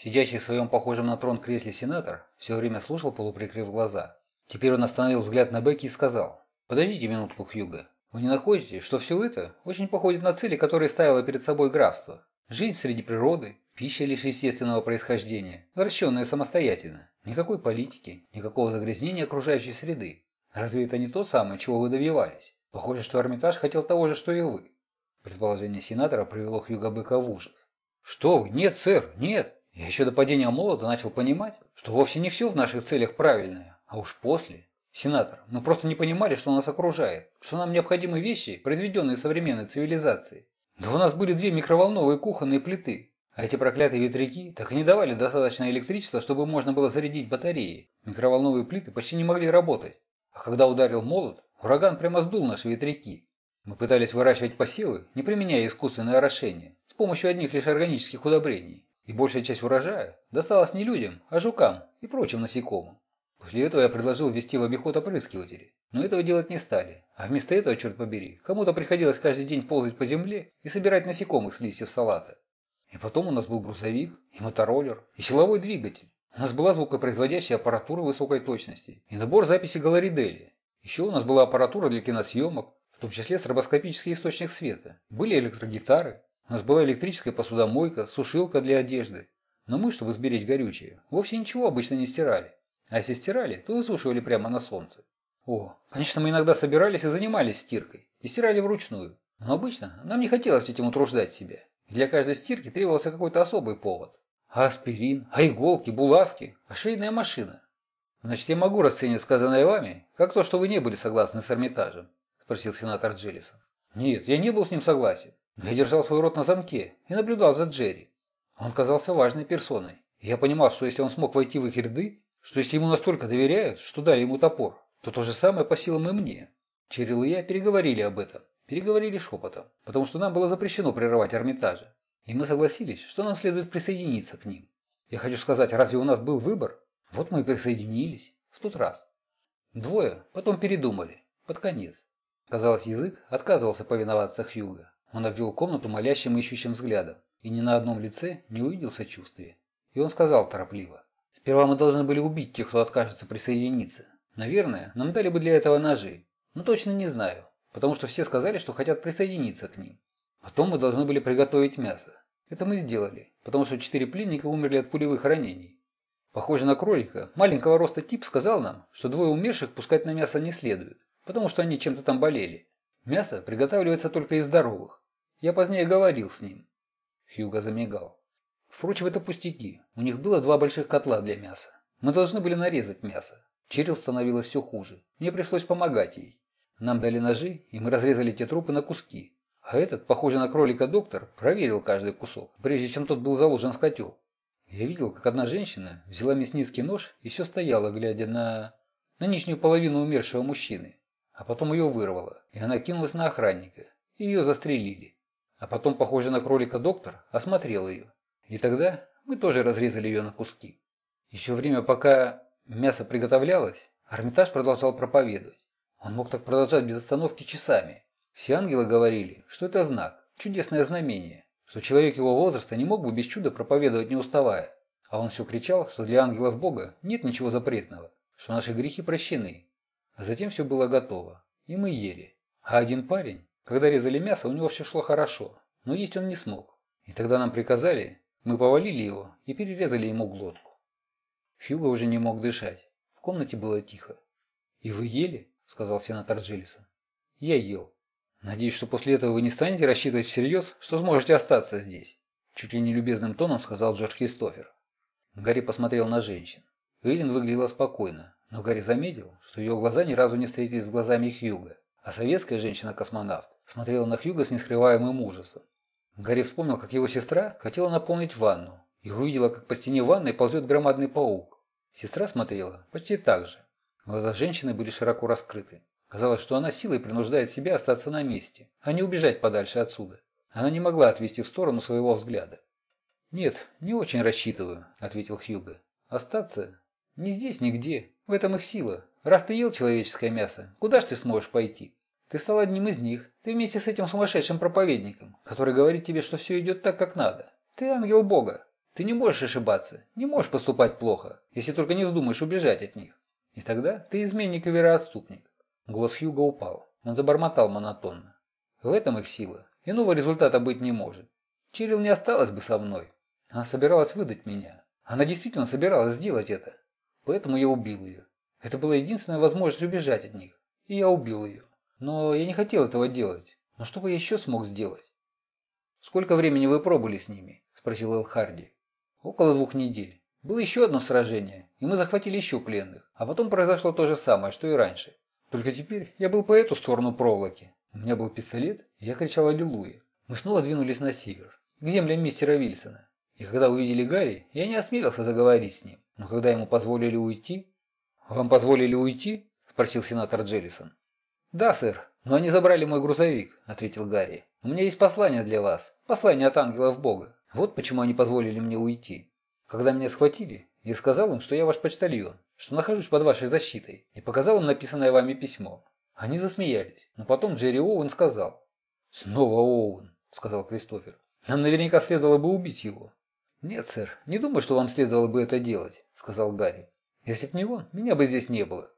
Сидящий в своем похожем на трон кресле сенатор все время слушал, полуприкрыв глаза. Теперь он остановил взгляд на Бекки и сказал, «Подождите минутку, Хьюго. Вы не находите, что все это очень походит на цели, которые ставило перед собой графство? Жизнь среди природы, пища лишь естественного происхождения, вращенная самостоятельно. Никакой политики, никакого загрязнения окружающей среды. Разве это не то самое, чего вы добивались? Похоже, что Эрмитаж хотел того же, что и вы». Предположение сенатора привело Хьюго Бека в ужас. «Что вы? Нет, сэр, нет!» Я еще до падения молота начал понимать, что вовсе не все в наших целях правильное, а уж после. Сенатор, мы просто не понимали, что нас окружает, что нам необходимы вещи, произведенные современной цивилизацией. Да у нас были две микроволновые кухонные плиты, а эти проклятые ветряки так и не давали достаточно электричества, чтобы можно было зарядить батареи. Микроволновые плиты почти не могли работать. А когда ударил молот, ураган прямо сдул наши ветряки. Мы пытались выращивать посевы, не применяя искусственное орошение, с помощью одних лишь органических удобрений. И большая часть урожая досталась не людям, а жукам и прочим насекомым. После этого я предложил ввести в обиход опрыскиватели, но этого делать не стали. А вместо этого, черт побери, кому-то приходилось каждый день ползать по земле и собирать насекомых с листьев салата. И потом у нас был грузовик, и мотороллер, и силовой двигатель. У нас была звукопроизводящая аппаратура высокой точности и набор записи галаридели. Еще у нас была аппаратура для киносъемок, в том числе стробоскопический источник света. Были электрогитары, у нас была электрическая посудомойка, сушилка для одежды. Но мы, чтобы сберечь горючее, вовсе ничего обычно не стирали. А если стирали, то высушивали прямо на солнце. О, конечно, мы иногда собирались и занимались стиркой. И стирали вручную. Но обычно нам не хотелось этим утруждать себя. Для каждой стирки требовался какой-то особый повод. А аспирин, а иголки, булавки, а швейная машина. Значит, я могу расценивать сказанное вами, как то, что вы не были согласны с Эрмитажем? Спросил сенатор Джеллисон. Нет, я не был с ним согласен. Я держал свой рот на замке и наблюдал за Джерри. Он казался важной персоной. я понимал, что если он смог войти в их ряды, что если ему настолько доверяют, что дали ему топор, то то же самое по силам и мне. Черил и я переговорили об этом. Переговорили шепотом, потому что нам было запрещено прерывать Эрмитажа. И мы согласились, что нам следует присоединиться к ним. Я хочу сказать, разве у нас был выбор? Вот мы и присоединились. В тот раз. Двое потом передумали. Под конец. Казалось, язык отказывался повиноваться Хьюго. Он обвел комнату молящим ищущим взглядом и ни на одном лице не увидел сочувствия. И он сказал торопливо. «Сперва мы должны были убить тех, кто откажется присоединиться. Наверное, нам дали бы для этого ножи. Но точно не знаю, потому что все сказали, что хотят присоединиться к ним. Потом мы должны были приготовить мясо. Это мы сделали, потому что четыре пленника умерли от пулевых ранений. Похоже на кролика, маленького роста тип сказал нам, что двое умерших пускать на мясо не следует, потому что они чем-то там болели. Мясо приготавливается только из здоровых. Я позднее говорил с ним. Хьюго замигал. Впрочем, это пустяки. У них было два больших котла для мяса. Мы должны были нарезать мясо. Черил становилось все хуже. Мне пришлось помогать ей. Нам дали ножи, и мы разрезали те трупы на куски. А этот, похожий на кролика доктор, проверил каждый кусок, прежде чем тот был заложен в котел. Я видел, как одна женщина взяла мясницкий нож и все стояла, глядя на... на нижнюю половину умершего мужчины а потом ее вырвало, и она кинулась на охранника, ее застрелили. А потом, похоже на кролика доктор, осмотрел ее. И тогда мы тоже разрезали ее на куски. Еще время, пока мясо приготовлялось, Армитаж продолжал проповедовать. Он мог так продолжать без остановки часами. Все ангелы говорили, что это знак, чудесное знамение, что человек его возраста не мог бы без чуда проповедовать не уставая. А он все кричал, что для ангелов Бога нет ничего запретного, что наши грехи прощены, а затем все было готово, и мы ели. А один парень, когда резали мясо, у него все шло хорошо, но есть он не смог. И тогда нам приказали, мы повалили его и перерезали ему глотку. Фьюга уже не мог дышать. В комнате было тихо. «И вы ели?» – сказал сенатор Джиллисон. «Я ел. Надеюсь, что после этого вы не станете рассчитывать всерьез, что сможете остаться здесь», – чуть ли не любезным тоном сказал Джордж Кристофер. Гарри посмотрел на женщин. Эйлин выглядела спокойно, но Гарри заметил, что ее глаза ни разу не встретились с глазами Хьюга, а советская женщина-космонавт смотрела на Хьюга с нескрываемым ужасом. Гарри вспомнил, как его сестра хотела наполнить ванну и увидела, как по стене ванной ползет громадный паук. Сестра смотрела почти так же. Глаза женщины были широко раскрыты. Казалось, что она силой принуждает себя остаться на месте, а не убежать подальше отсюда. Она не могла отвести в сторону своего взгляда. «Нет, не очень рассчитываю», — ответил Хьюго. «Остаться? Ни здесь, нигде. В этом их сила. Раз ты ел человеческое мясо, куда ж ты сможешь пойти? Ты стал одним из них. Ты вместе с этим сумасшедшим проповедником, который говорит тебе, что все идет так, как надо. Ты ангел Бога. Ты не можешь ошибаться, не можешь поступать плохо, если только не вздумаешь убежать от них. И тогда ты изменник и вероотступник. Голос Хьюга упал. Он забормотал монотонно. В этом их сила. Иного результата быть не может. Чирил не осталась бы со мной. Она собиралась выдать меня. Она действительно собиралась сделать это. Поэтому я убил ее. Это была единственная возможность убежать от них. И я убил ее. Но я не хотел этого делать. Но что бы я еще смог сделать? «Сколько времени вы пробыли с ними?» – спросил Эл Харди. «Около двух недель. Было еще одно сражение, и мы захватили еще пленных. А потом произошло то же самое, что и раньше. Только теперь я был по эту сторону проволоки. У меня был пистолет, и я кричал «Аллилуйя». Мы снова двинулись на север, к землям мистера Вильсона. И когда увидели Гарри, я не осмелился заговорить с ним. Но когда ему позволили уйти... «Вам позволили уйти?» – спросил сенатор Джеллисон. «Да, сэр, но они забрали мой грузовик», – ответил Гарри. «У меня есть послание для вас, послание от ангелов Бога. Вот почему они позволили мне уйти. Когда меня схватили, я сказал им, что я ваш почтальон, что нахожусь под вашей защитой, и показал им написанное вами письмо. Они засмеялись, но потом Джерри Оуэн сказал. «Снова Оуэн», – сказал Кристофер. «Нам наверняка следовало бы убить его». «Нет, сэр, не думаю, что вам следовало бы это делать», – сказал Гарри. «Если б не он, меня бы здесь не было».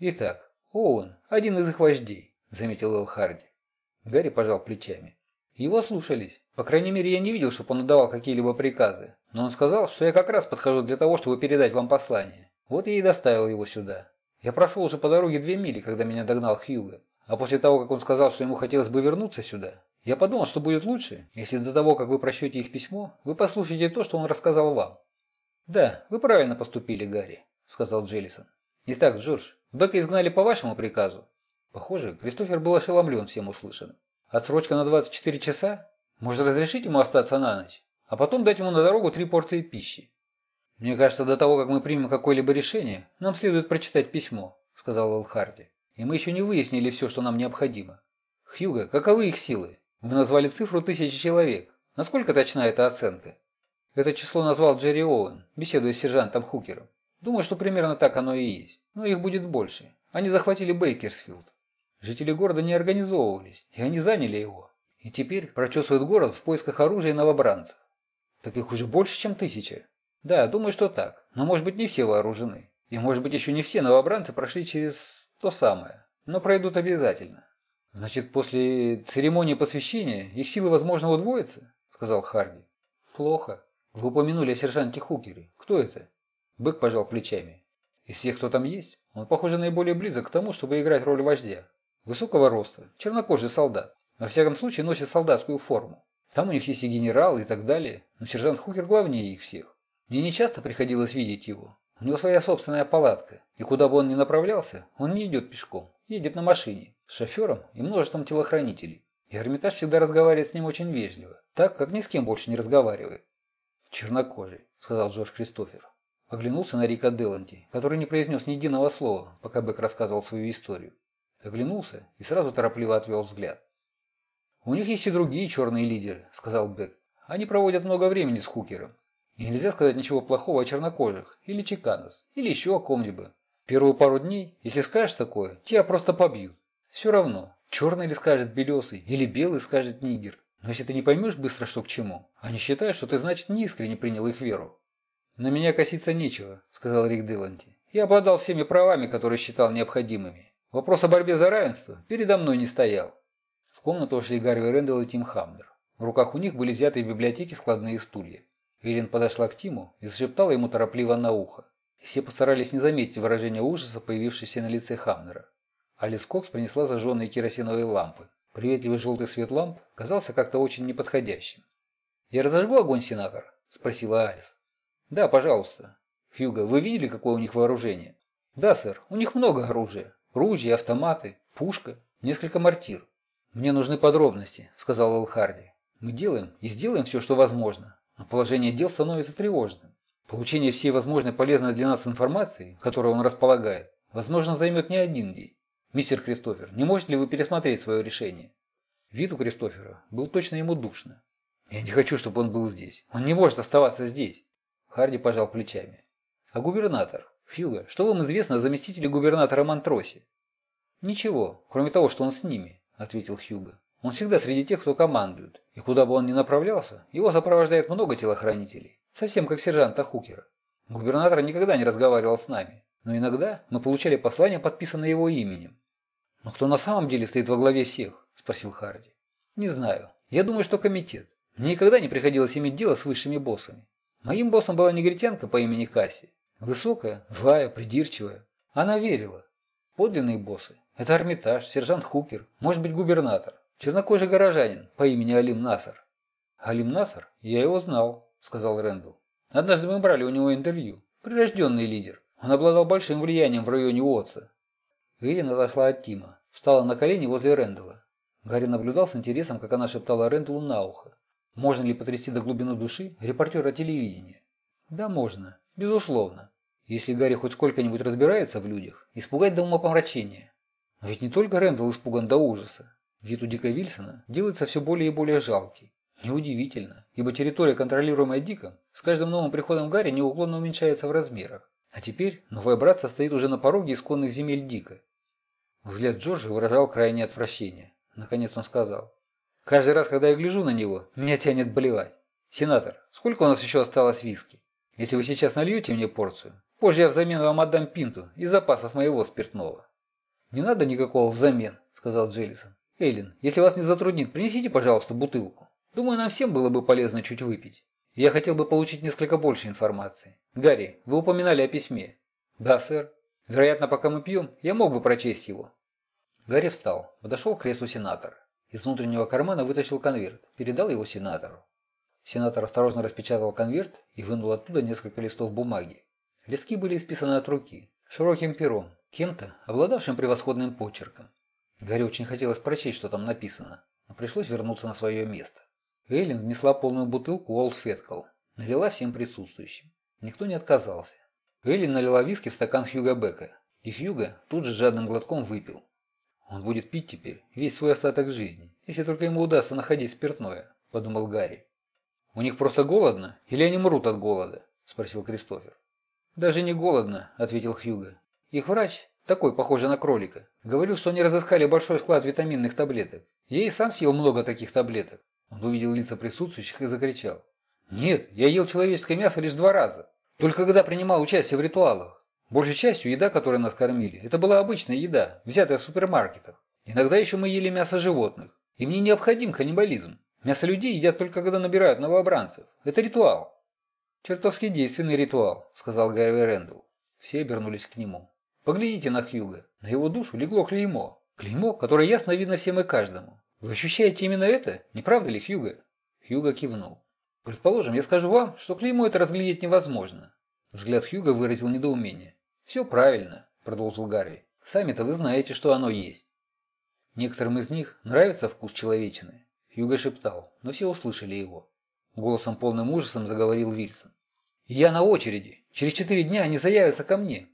«Итак, Оуэн – один из их вождей», – заметил Эл Харди. Гарри пожал плечами. Его слушались. По крайней мере, я не видел, чтобы он отдавал какие-либо приказы. Но он сказал, что я как раз подхожу для того, чтобы передать вам послание. Вот я и доставил его сюда. Я прошел уже по дороге две мили, когда меня догнал Хьюго. А после того, как он сказал, что ему хотелось бы вернуться сюда, я подумал, что будет лучше, если до того, как вы прочтете их письмо, вы послушаете то, что он рассказал вам. «Да, вы правильно поступили, Гарри», — сказал Джеллисон. «Итак, Джордж, Бека изгнали по вашему приказу». Похоже, Кристофер был ошеломлен всем услышанным. Отсрочка на 24 часа? Может разрешить ему остаться на ночь? А потом дать ему на дорогу три порции пищи? Мне кажется, до того, как мы примем какое-либо решение, нам следует прочитать письмо, сказал Эл Харди. И мы еще не выяснили все, что нам необходимо. Хьюго, каковы их силы? Вы назвали цифру тысячи человек. Насколько точна эта оценка? Это число назвал Джерри Оуэн, беседуя с сержантом Хукером. Думаю, что примерно так оно и есть. Но их будет больше. Они захватили Бейкерсфилд. Жители города не организовывались, и они заняли его. И теперь прочесывают город в поисках оружия и новобранцев. Так их уже больше, чем тысяча. Да, думаю, что так. Но может быть не все вооружены. И может быть еще не все новобранцы прошли через то самое. Но пройдут обязательно. Значит, после церемонии посвящения их силы, возможно, удвоятся? Сказал Харди. Плохо. Вы упомянули о сержанте Хукере. Кто это? Бык пожал плечами. Из всех, кто там есть, он, похоже, наиболее близок к тому, чтобы играть роль вождя. Высокого роста, чернокожий солдат. Во всяком случае носит солдатскую форму. Там у них есть и генерал, и так далее, но сержант Хукер главнее их всех. Мне не часто приходилось видеть его. У него своя собственная палатка, и куда бы он ни направлялся, он не идет пешком, едет на машине, с шофером и множеством телохранителей. И Эрмитаж всегда разговаривает с ним очень вежливо, так, как ни с кем больше не разговаривает. «Чернокожий», — сказал Джордж Кристофер. Оглянулся на Рика Деланти, который не произнес ни единого слова, пока Бек рассказывал свою историю. Оглянулся и сразу торопливо отвел взгляд. «У них есть и другие черные лидеры», — сказал Бек. «Они проводят много времени с Хукером. И нельзя сказать ничего плохого о чернокожих, или чиканос, или еще о ком-либо. Первую пару дней, если скажешь такое, тебя просто побьют. Все равно, черный ли скажет белесый, или белый скажет нигер. Но если ты не поймешь быстро, что к чему, они считают, что ты, значит, неискренне принял их веру». «На меня коситься нечего», — сказал Рик Диланти. «Я обладал всеми правами, которые считал необходимыми. Вопрос о борьбе за равенство передо мной не стоял. В комнату ушли Гарви Рэндалл и Тим Хамнер. В руках у них были взяты в библиотеке складные стулья. Эллен подошла к Тиму и зашептала ему торопливо на ухо. Все постарались не заметить выражения ужаса, появившееся на лице Хамнера. Алис Кокс принесла зажженные керосиновые лампы. Приветливый желтый свет ламп казался как-то очень неподходящим. «Я разожгу огонь, сенатор?» – спросила Алис. «Да, пожалуйста». «Хьюго, вы видели, какое у них вооружение?» «Да, сэр, у них много оружия. Ружья, автоматы, пушка, несколько мортир. «Мне нужны подробности», – сказал Элхарди. «Мы делаем и сделаем все, что возможно, но положение дел становится тревожным. Получение всей возможной полезной для нас информации, которой он располагает, возможно, займет не один день. Мистер Кристофер, не можете ли вы пересмотреть свое решение?» Вид у Кристофера был точно ему душно. «Я не хочу, чтобы он был здесь. Он не может оставаться здесь». Харди пожал плечами. «А губернатор? «Фьюга, что вам известно о заместителе губернатора Монтросе?» «Ничего, кроме того, что он с ними», – ответил Хьюга. «Он всегда среди тех, кто командует, и куда бы он ни направлялся, его сопровождает много телохранителей. Совсем как сержанта Хукера. Губернатор никогда не разговаривал с нами, но иногда мы получали послания, подписанные его именем. «Но кто на самом деле стоит во главе всех?» – спросил Харди. «Не знаю. Я думаю, что комитет. Мне никогда не приходилось иметь дело с высшими боссами. Моим боссом была негритянка по имени Касси. Высокая, злая, придирчивая. Она верила. Подлинные боссы – это Армитаж, сержант Хукер, может быть губернатор, чернокожий горожанин по имени Алим Насар. Алим Насар? Я его знал, сказал Рэндалл. Однажды мы брали у него интервью. Прирожденный лидер. Он обладал большим влиянием в районе Уотса. Ирина отошла от Тима, встала на колени возле Рэндалла. Гарри наблюдал с интересом, как она шептала Рэндаллу на ухо. Можно ли потрясти до глубины души репортера телевидения? Да, можно. Безусловно. Если Гарри хоть сколько-нибудь разбирается в людях, испугать до умопомрачения. Но ведь не только Рэндалл испуган до ужаса. Вид у Дика Вильсона делается все более и более жалкий. Неудивительно, ибо территория, контролируемая Диком, с каждым новым приходом Гарри неуклонно уменьшается в размерах. А теперь новое братство стоит уже на пороге исконных земель Дика. Взгляд Джорджа выражал крайнее отвращение. Наконец он сказал. «Каждый раз, когда я гляжу на него, меня тянет болевать. Сенатор, сколько у нас еще осталось виски? Если вы сейчас нальете мне порцию, позже я взамен вам отдам пинту из запасов моего спиртного». «Не надо никакого взамен», — сказал Джеллисон. «Эйлин, если вас не затруднит, принесите, пожалуйста, бутылку». Думаю, нам всем было бы полезно чуть выпить. Я хотел бы получить несколько больше информации. Гарри, вы упоминали о письме. Да, сэр. Вероятно, пока мы пьем, я мог бы прочесть его. Гарри встал, подошел к креслу сенатора. Из внутреннего кармана вытащил конверт, передал его сенатору. Сенатор осторожно распечатал конверт и вынул оттуда несколько листов бумаги. Листки были исписаны от руки, широким пером, кем-то, обладавшим превосходным почерком. Гарри очень хотелось прочесть, что там написано, но пришлось вернуться на свое место. Эйлин внесла полную бутылку Олд Феткал. Налила всем присутствующим. Никто не отказался. Эйлин налила виски в стакан Хьюга Бека. И Хьюга тут же жадным глотком выпил. Он будет пить теперь весь свой остаток жизни, если только ему удастся находить спиртное, подумал Гарри. У них просто голодно или они мрут от голода? спросил Кристофер. Даже не голодно, ответил Хьюга. Их врач, такой похожий на кролика, говорил, что они разыскали большой склад витаминных таблеток. Я и сам съел много таких таблеток. Он увидел лица присутствующих и закричал. «Нет, я ел человеческое мясо лишь два раза. Только когда принимал участие в ритуалах. Большей частью еда, которой нас кормили, это была обычная еда, взятая в супермаркетах. Иногда еще мы ели мясо животных. И мне необходим каннибализм. Мясо людей едят только когда набирают новобранцев. Это ритуал». «Чертовски действенный ритуал», — сказал Гарри Рэндалл. Все обернулись к нему. «Поглядите на Хьюга. На его душу легло клеймо. Клеймо, которое ясно видно всем и каждому. Вы ощущаете именно это? Не правда ли, Хьюго? Хьюго кивнул. Предположим, я скажу вам, что клеймо это разглядеть невозможно. Взгляд Хьюго выразил недоумение. Все правильно, продолжил Гарри. Сами-то вы знаете, что оно есть. Некоторым из них нравится вкус человечины. Хьюго шептал, но все услышали его. Голосом полным ужасом заговорил Вильсон. «Я на очереди. Через четыре дня они заявятся ко мне.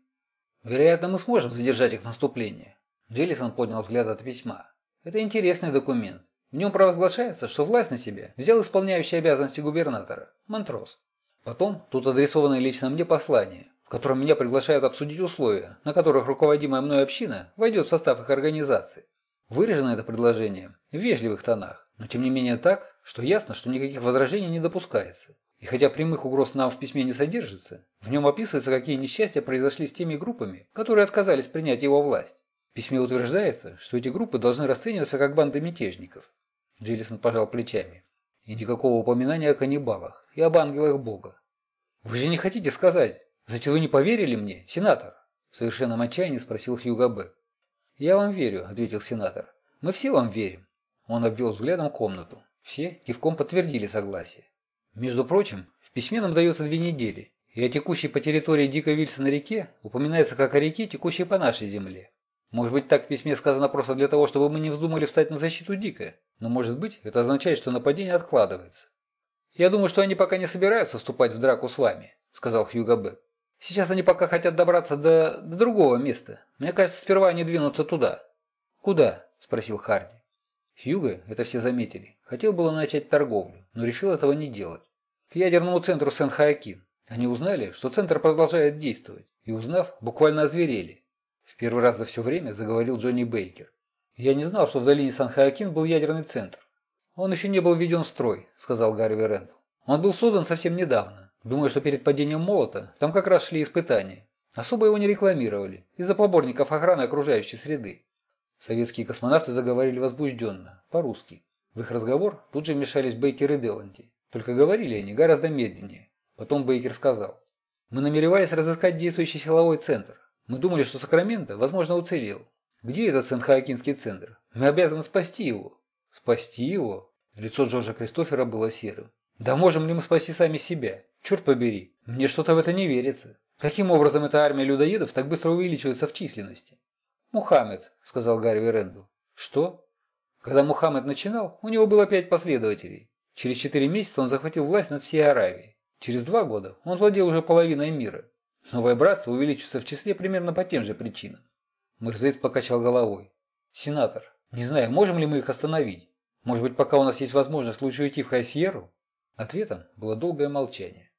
Вероятно, мы сможем задержать их наступление». Джеллисон поднял взгляд от письма. Это интересный документ. В нем провозглашается, что власть на себя взял исполняющий обязанности губернатора, Монтрос. Потом тут адресованное лично мне послание, в котором меня приглашают обсудить условия, на которых руководимая мной община войдет в состав их организации. Выражено это предложение в вежливых тонах, но тем не менее так, что ясно, что никаких возражений не допускается. И хотя прямых угроз нам в письме не содержится, в нем описывается, какие несчастья произошли с теми группами, которые отказались принять его власть. Письме утверждается, что эти группы должны расцениваться как банды мятежников. Джиллисон пожал плечами. И никакого упоминания о каннибалах и об ангелах Бога. «Вы же не хотите сказать, зачем вы не поверили мне, сенатор?» В совершенном отчаянии спросил Хьюго Бек. «Я вам верю», — ответил сенатор. «Мы все вам верим». Он обвел взглядом комнату. Все кивком подтвердили согласие. Между прочим, в письме нам дается две недели, и о текущей по территории Дика Вильсона реке упоминается как о реке, текущей по нашей земле. Может быть, так в письме сказано просто для того, чтобы мы не вздумали встать на защиту Дика. Но может быть, это означает, что нападение откладывается. «Я думаю, что они пока не собираются вступать в драку с вами», — сказал Хьюго Б. «Сейчас они пока хотят добраться до, до другого места. Мне кажется, сперва они двинутся туда». «Куда?» — спросил Харди. Хьюго, это все заметили, хотел было начать торговлю, но решил этого не делать. К ядерному центру Сен-Хаакин. Они узнали, что центр продолжает действовать, и узнав, буквально озверели. В первый раз за все время заговорил Джонни Бейкер. «Я не знал, что в долине Сан-Хоакин был ядерный центр». «Он еще не был введен в строй», – сказал Гарри Рэндалл. «Он был создан совсем недавно, Думаю, что перед падением молота там как раз шли испытания. Особо его не рекламировали, из-за поборников охраны окружающей среды. Советские космонавты заговорили возбужденно, по-русски. В их разговор тут же вмешались Бейкер и Деланти. Только говорили они гораздо медленнее. Потом Бейкер сказал. «Мы намеревались разыскать действующий силовой центр. Мы думали, что Сакраменто, возможно, уцелел. Где этот Сент-Хоакинский центр? Мы обязаны спасти его». «Спасти его?» Лицо Джорджа Кристофера было серым. «Да можем ли мы спасти сами себя? Черт побери, мне что-то в это не верится. Каким образом эта армия людоедов так быстро увеличивается в численности?» «Мухаммед», — сказал Гарви Рэндалл. «Что?» Когда Мухаммед начинал, у него было пять последователей. Через четыре месяца он захватил власть над всей Аравией. Через два года он владел уже половиной мира. Новое братство увеличится в числе примерно по тем же причинам. Мырзейц покачал головой. «Сенатор, не знаю, можем ли мы их остановить? Может быть, пока у нас есть возможность лучше уйти в Хайсьеру?» Ответом было долгое молчание.